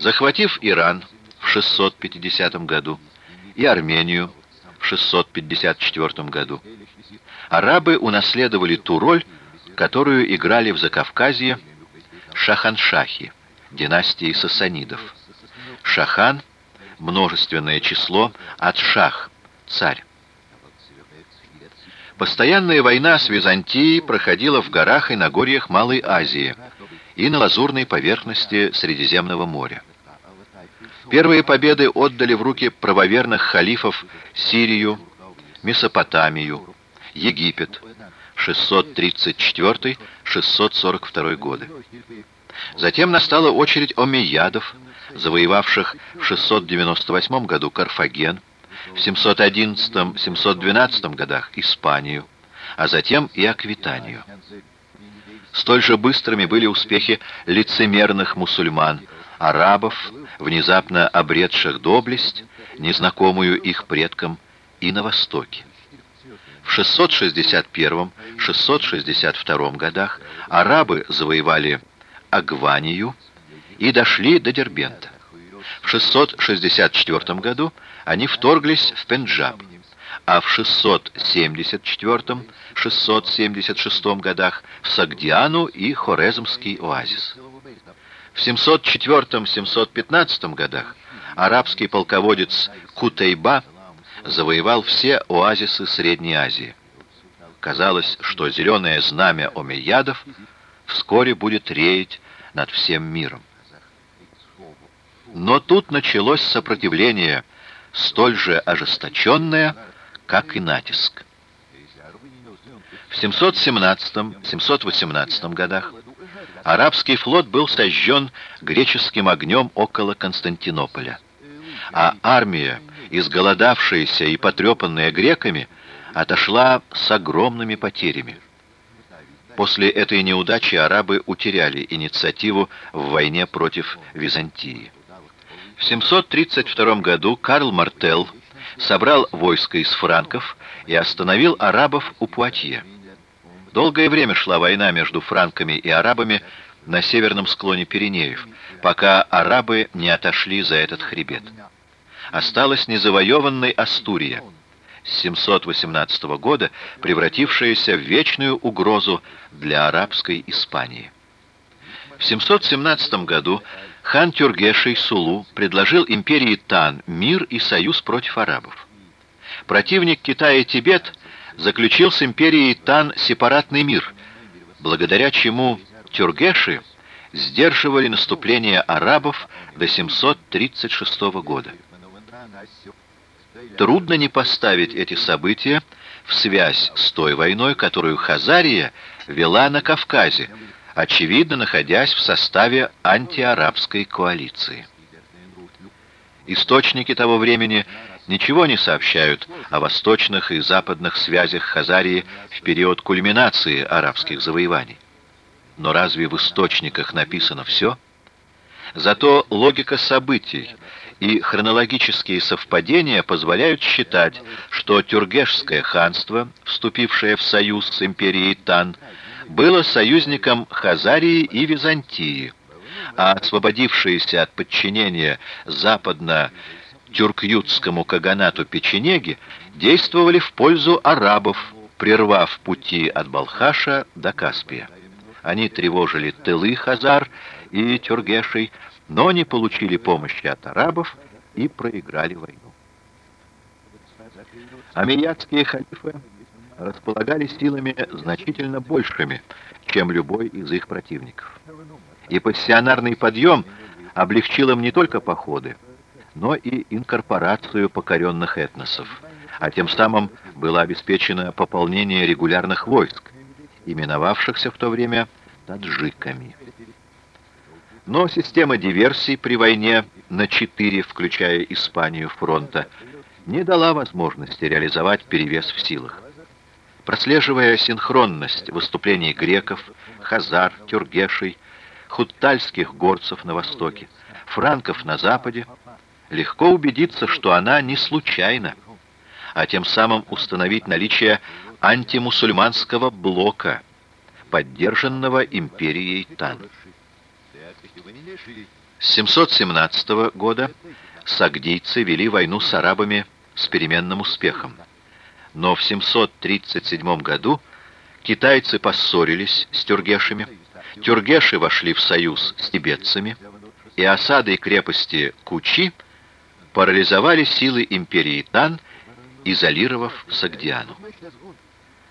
Захватив Иран в 650 году и Армению в 654 году, арабы унаследовали ту роль, которую играли в Закавказье шаханшахи, династии сасанидов. Шахан – множественное число от шах, царь. Постоянная война с Византией проходила в горах и Нагорьях Малой Азии и на лазурной поверхности Средиземного моря. Первые победы отдали в руки правоверных халифов Сирию, Месопотамию, Египет, 634-642 годы. Затем настала очередь омейядов, завоевавших в 698 году Карфаген, в 711-712 годах Испанию, а затем и Аквитанию. Столь же быстрыми были успехи лицемерных мусульман, арабов, внезапно обретших доблесть, незнакомую их предкам, и на Востоке. В 661-662 годах арабы завоевали Агванию и дошли до Дербента. В 664 году они вторглись в Пенджаб, а в 674-676 годах в Сагдиану и Хорезмский оазис. В 704-715 годах арабский полководец Кутейба завоевал все оазисы Средней Азии. Казалось, что зеленое знамя омейядов вскоре будет реять над всем миром. Но тут началось сопротивление, столь же ожесточенное, как и натиск. В 717-718 годах арабский флот был сожжен греческим огнем около Константинополя, а армия, изголодавшаяся и потрепанная греками, отошла с огромными потерями. После этой неудачи арабы утеряли инициативу в войне против Византии. В 732 году Карл Мартел собрал войско из франков и остановил арабов у Пуатье. Долгое время шла война между франками и арабами на северном склоне Пиренеев, пока арабы не отошли за этот хребет. Осталась незавоеванной Астурия, с 718 года превратившаяся в вечную угрозу для арабской Испании. В 717 году хан Тюргешей Сулу предложил империи Тан мир и союз против арабов. Противник Китая Тибет заключил с империей Тан сепаратный мир, благодаря чему тюргеши сдерживали наступление арабов до 736 года. Трудно не поставить эти события в связь с той войной, которую Хазария вела на Кавказе, очевидно находясь в составе антиарабской коалиции. Источники того времени ничего не сообщают о восточных и западных связях Хазарии в период кульминации арабских завоеваний. Но разве в источниках написано все? Зато логика событий и хронологические совпадения позволяют считать, что Тюргешское ханство, вступившее в союз с империей Тан, было союзником Хазарии и Византии, а освободившиеся от подчинения западно-тюркютскому каганату печенеги действовали в пользу арабов, прервав пути от Балхаша до Каспия. Они тревожили тылы Хазар и Тюргешей, но не получили помощи от арабов и проиграли войну. Амиятские халифы располагали силами значительно большими, чем любой из их противников. И пассионарный подъем облегчил им не только походы, но и инкорпорацию покоренных этносов, а тем самым было обеспечено пополнение регулярных войск, именовавшихся в то время таджиками. Но система диверсий при войне на четыре, включая Испанию, фронта, не дала возможности реализовать перевес в силах. Прослеживая синхронность выступлений греков, хазар, тюргешей, хуттальских горцев на востоке, франков на западе, легко убедиться, что она не случайна, а тем самым установить наличие антимусульманского блока, поддержанного империей Тан. С 717 года сагдийцы вели войну с арабами с переменным успехом. Но в 737 году китайцы поссорились с тюргешами, тюргеши вошли в союз с тибетцами, и осадой крепости Кучи парализовали силы империи Тан, изолировав Сагдиану.